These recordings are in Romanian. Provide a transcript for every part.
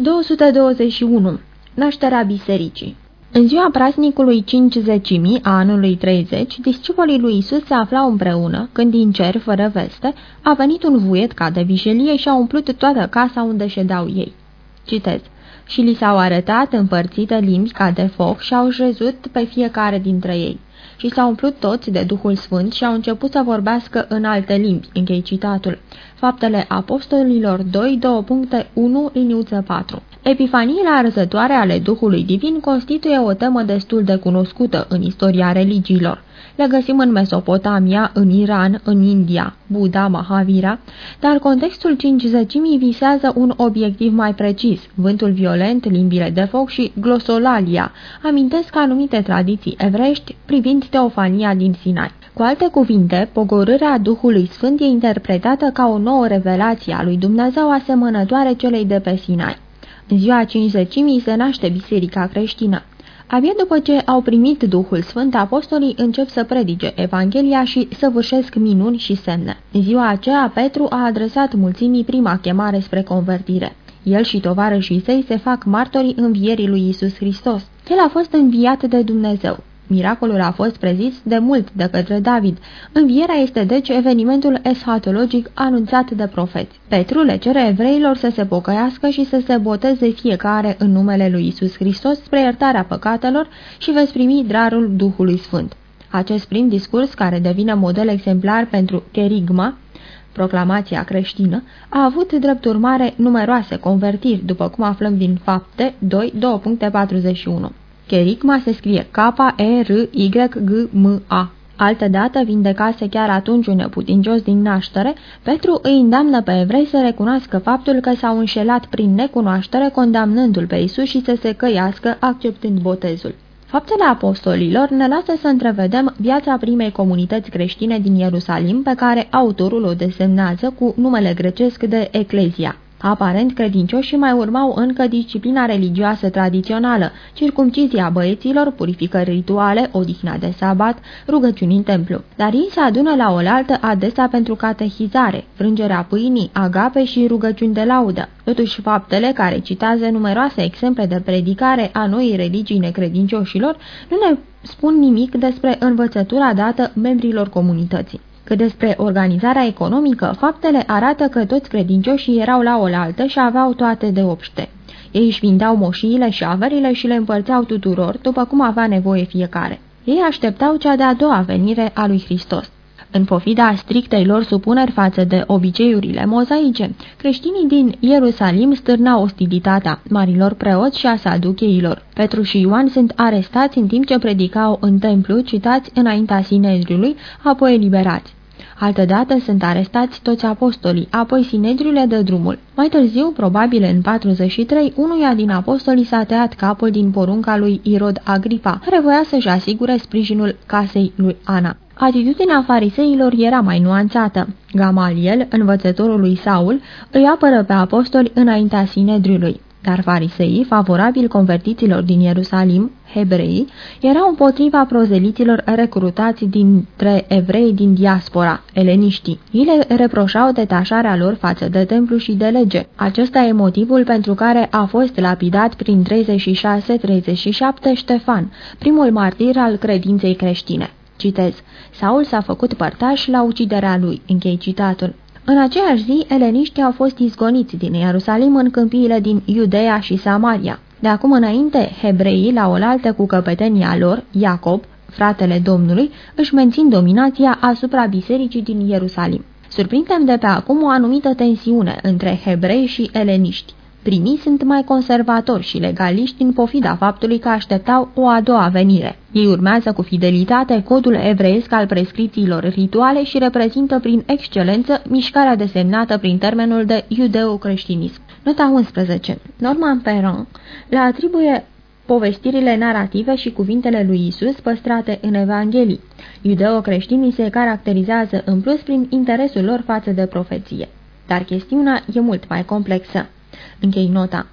221. Nașterea bisericii În ziua praznicului 50 a anului 30, discipolii lui Isus se aflau împreună, când din cer, fără veste, a venit un vuiet ca de vișelie și a umplut toată casa unde ședeau ei. Citez. Și li s-au arătat împărțite limbi ca de foc și au șezut pe fiecare dintre ei și s-au umplut toți de Duhul Sfânt și au început să vorbească în alte limbi. Închei citatul. Faptele Apostolilor 2, 2.1, liniuță 4. Epifaniile arzătoare ale Duhului Divin constituie o temă destul de cunoscută în istoria religiilor. Le găsim în Mesopotamia, în Iran, în India, Buddha, Mahavira, dar contextul cincizecimii visează un obiectiv mai precis. Vântul violent, limbile de foc și glosolalia amintesc anumite tradiții evrești privind teofania din Sinai. Cu alte cuvinte, pogorârea Duhului Sfânt e interpretată ca o nouă revelație a lui Dumnezeu asemănătoare celei de pe Sinai. În ziua cincizecimii se naște biserica creștină. Abia după ce au primit Duhul Sfânt, apostolii încep să predice Evanghelia și să vârșesc minuni și semne. În ziua aceea, Petru a adresat mulțimii prima chemare spre convertire. El și tovarășii săi se fac martorii învierii lui Isus Hristos. El a fost înviat de Dumnezeu. Miracolul a fost prezis de mult de către David. Învierea este deci evenimentul eschatologic anunțat de profeți. Petru le cere evreilor să se pocăiască și să se boteze fiecare în numele lui Isus Hristos spre iertarea păcatelor și veți primi drarul Duhului Sfânt. Acest prim discurs, care devine model exemplar pentru kerigma, proclamația creștină, a avut drept urmare numeroase convertiri, după cum aflăm din fapte 2, 2.41. Cherigma se scrie K-E-R-Y-G-M-A. Altădată vindecase chiar atunci un neputincios din naștere, Petru îi îndeamnă pe evrei să recunoască faptul că s-au înșelat prin necunoaștere, condamnându-l pe Isus și să se căiască, acceptând botezul. Faptele apostolilor ne lasă să întrevedem viața primei comunități creștine din Ierusalim, pe care autorul o desemnează cu numele grecesc de Eclezia. Aparent credincioși mai urmau încă disciplina religioasă tradițională, circumcizia băieților, purificări rituale, odihna de sabat, rugăciuni în templu. Dar ei se adună la oaltă adesea pentru catehizare, frângerea pâinii, agape și rugăciuni de laudă. Totuși, faptele care citează numeroase exemple de predicare a noii religii necredincioșilor nu ne spun nimic despre învățătura dată membrilor comunității. Cât despre organizarea economică, faptele arată că toți credincioșii erau la oaltă și aveau toate de obște. Ei își vindeau moșiile și averile și le împărțeau tuturor, după cum avea nevoie fiecare. Ei așteptau cea de-a doua venire a lui Hristos. În pofida strictei lor supuneri față de obiceiurile mozaice, creștinii din Ierusalim stârnau ostilitatea marilor preoți și a saducheilor. Petru și Ioan sunt arestați în timp ce predicau în templu, citați înaintea Sinedriului, apoi eliberați. Altădată sunt arestați toți apostolii, apoi Sinedriul de drumul. Mai târziu, probabil în 43, unuia din apostolii s-a tăiat capul din porunca lui Irod Agripa, care voia să-și asigure sprijinul casei lui Ana. Atitudinea fariseilor era mai nuanțată. Gamaliel, învățătorul lui Saul, îi apără pe apostoli înaintea Sinedriului. Dar fariseii, favorabili convertiților din Ierusalim, hebreii, erau împotriva prozeliților recrutați dintre evrei din diaspora, eleniștii. Ei le reproșau detașarea lor față de templu și de lege. Acesta e motivul pentru care a fost lapidat prin 36-37 Ștefan, primul martir al credinței creștine. Citez. Saul s-a făcut părtaș la uciderea lui. Închei citatul. În aceeași zi, eleniștii au fost izgoniți din Ierusalim în câmpiile din Iudeea și Samaria. De acum înainte, hebreii, la oaltă cu căpetenia lor, Iacob, fratele Domnului, își mențin dominația asupra bisericii din Ierusalim. Surprindem de pe acum o anumită tensiune între hebrei și eleniști. Primii sunt mai conservatori și legaliști în pofida faptului că așteptau o a doua venire. Ei urmează cu fidelitate codul evreiesc al prescripțiilor rituale și reprezintă prin excelență mișcarea desemnată prin termenul de iudeo-creștinism. Nota 11. Norman Perron le atribuie povestirile narrative și cuvintele lui Isus păstrate în Evanghelii. Iudeo-creștinii se caracterizează în plus prin interesul lor față de profeție. Dar chestiunea e mult mai complexă. Închei nota.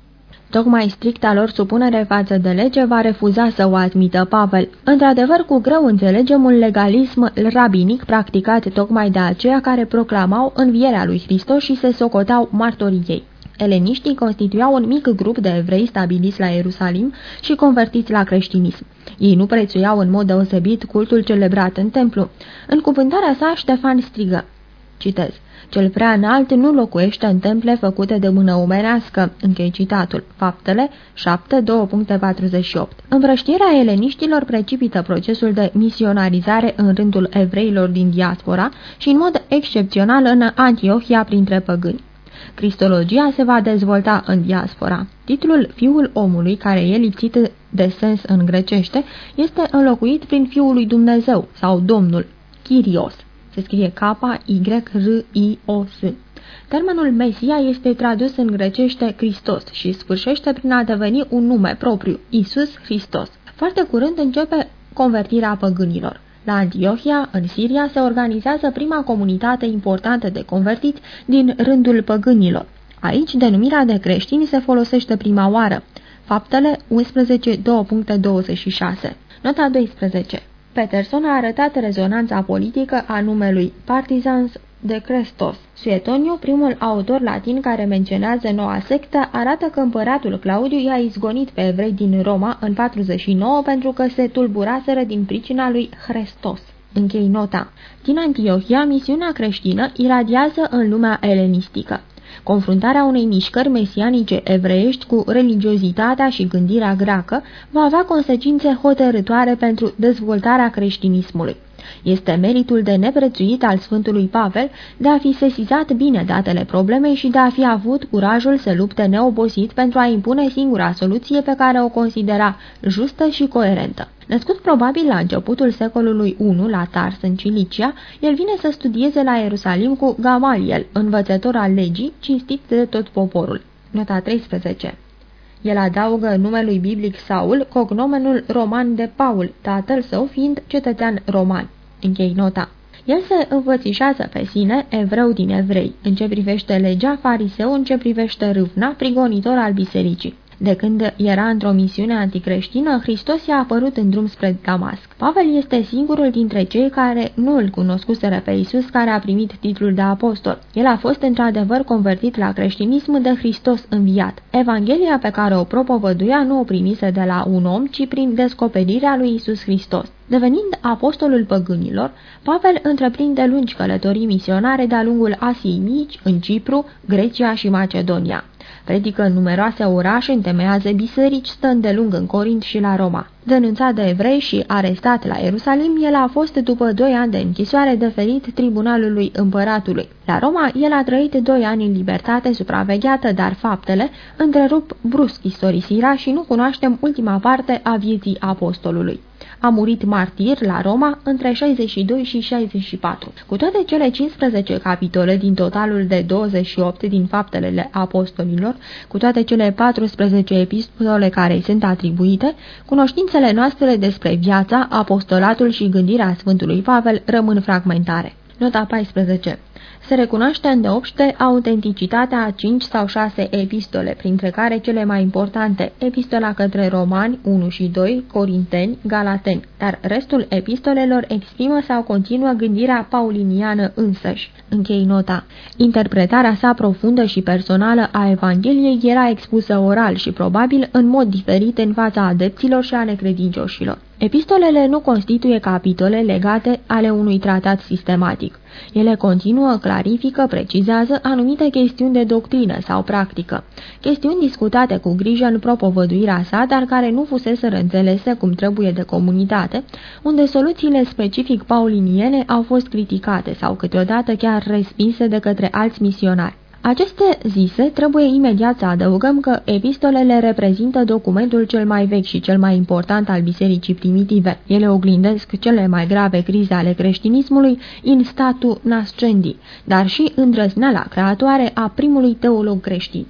Tocmai stricta lor supunere față de lege va refuza să o admită Pavel. Într-adevăr, cu greu înțelegem un legalism rabinic practicat tocmai de aceia care proclamau învierea lui Hristos și se socotau martorii ei. Eleniștii constituiau un mic grup de evrei stabiliți la Ierusalim și convertiți la creștinism. Ei nu prețuiau în mod deosebit cultul celebrat în templu. În cuvântarea sa, Ștefan strigă, citez, cel prea înalt nu locuiește în temple făcute de mână omenească, închei citatul. Faptele 7, 2.48 Împrăștierea eleniștilor precipită procesul de misionarizare în rândul evreilor din diaspora și în mod excepțional în Antiohia printre păgâni. Cristologia se va dezvolta în diaspora. Titlul Fiul omului, care e lipsit de sens în grecește, este înlocuit prin Fiul lui Dumnezeu sau Domnul, Kyrios. Se scrie K-Y-R-I-O-S. Termenul Mesia este tradus în grecește Hristos și sfârșește prin a deveni un nume propriu, Isus Hristos. Foarte curând începe convertirea păgânilor. La Antiohia, în Siria, se organizează prima comunitate importantă de convertiți din rândul păgânilor. Aici, denumirea de creștini se folosește prima oară. Faptele 11.2.26 Nota 12 Peterson a arătat rezonanța politică a numelui Partisans de Crestos. Suetoniu, primul autor latin care menționează noua sectă, arată că împăratul Claudiu i-a izgonit pe evrei din Roma în 49 pentru că se tulburaseră din pricina lui Hristos. Închei nota. Din Antiohia, misiunea creștină iradiază în lumea elenistică. Confruntarea unei mișcări mesianice evreiești cu religiozitatea și gândirea greacă va avea consecințe hotărătoare pentru dezvoltarea creștinismului. Este meritul de neprețuit al Sfântului Pavel de a fi sesizat bine datele problemei și de a fi avut curajul să lupte neobosit pentru a impune singura soluție pe care o considera justă și coerentă. Născut probabil la începutul secolului I la Tars, în Cilicia, el vine să studieze la Ierusalim cu Gamaliel, învățător al legii, cinstit de tot poporul. Nota 13 el adaugă numelui biblic Saul cognomenul roman de Paul, tatăl său fiind cetățean roman. Închei nota. El se învățișează pe sine, evreu din evrei, în ce privește legea, fariseu, în ce privește râvna, prigonitor al bisericii. De când era într-o misiune anticreștină, Hristos i-a apărut în drum spre Damasc. Pavel este singurul dintre cei care nu îl cunoscuseră pe Isus care a primit titlul de apostol. El a fost într-adevăr convertit la creștinism de Hristos înviat. Evanghelia pe care o propovăduia nu o primise de la un om, ci prin descoperirea lui Isus Hristos. Devenind apostolul păgânilor, Pavel întreprinde lungi călătorii misionare de-a lungul Asiei Mici, în Cipru, Grecia și Macedonia. Predică în numeroase orașe, întemeiază biserici, stă îndelung în Corint și la Roma. Denunțat de evrei și arestat la Ierusalim, el a fost după doi ani de închisoare deferit tribunalului împăratului. La Roma, el a trăit doi ani în libertate supravegheată, dar faptele întrerup brusc istorisirea și nu cunoaștem ultima parte a vieții apostolului a murit martir la Roma între 62 și 64. Cu toate cele 15 capitole din totalul de 28 din faptele apostolilor, cu toate cele 14 epistole care îi sunt atribuite, cunoștințele noastre despre viața, apostolatul și gândirea Sfântului Pavel rămân fragmentare. Nota 14 se recunoaște îndeopște autenticitatea a cinci sau șase epistole, printre care cele mai importante, epistola către romani 1 și 2, corinteni, galateni, dar restul epistolelor exprimă sau continuă gândirea pauliniană însăși. Închei nota. Interpretarea sa profundă și personală a Evangheliei era expusă oral și probabil în mod diferit în fața adepților și ale credincioșilor. Epistolele nu constituie capitole legate ale unui tratat sistematic. Ele continuă, clarifică, precizează anumite chestiuni de doctrină sau practică, chestiuni discutate cu grijă în propovăduirea sa, dar care nu fusese înțelese cum trebuie de comunitate, unde soluțiile specific pauliniene au fost criticate sau câteodată chiar respinse de către alți misionari. Aceste zise, trebuie imediat să adăugăm că epistolele reprezintă documentul cel mai vechi și cel mai important al bisericii primitive. Ele oglindesc cele mai grave crize ale creștinismului in statu nascendi, dar și îndrăzneala creatoare a primului teolog creștin.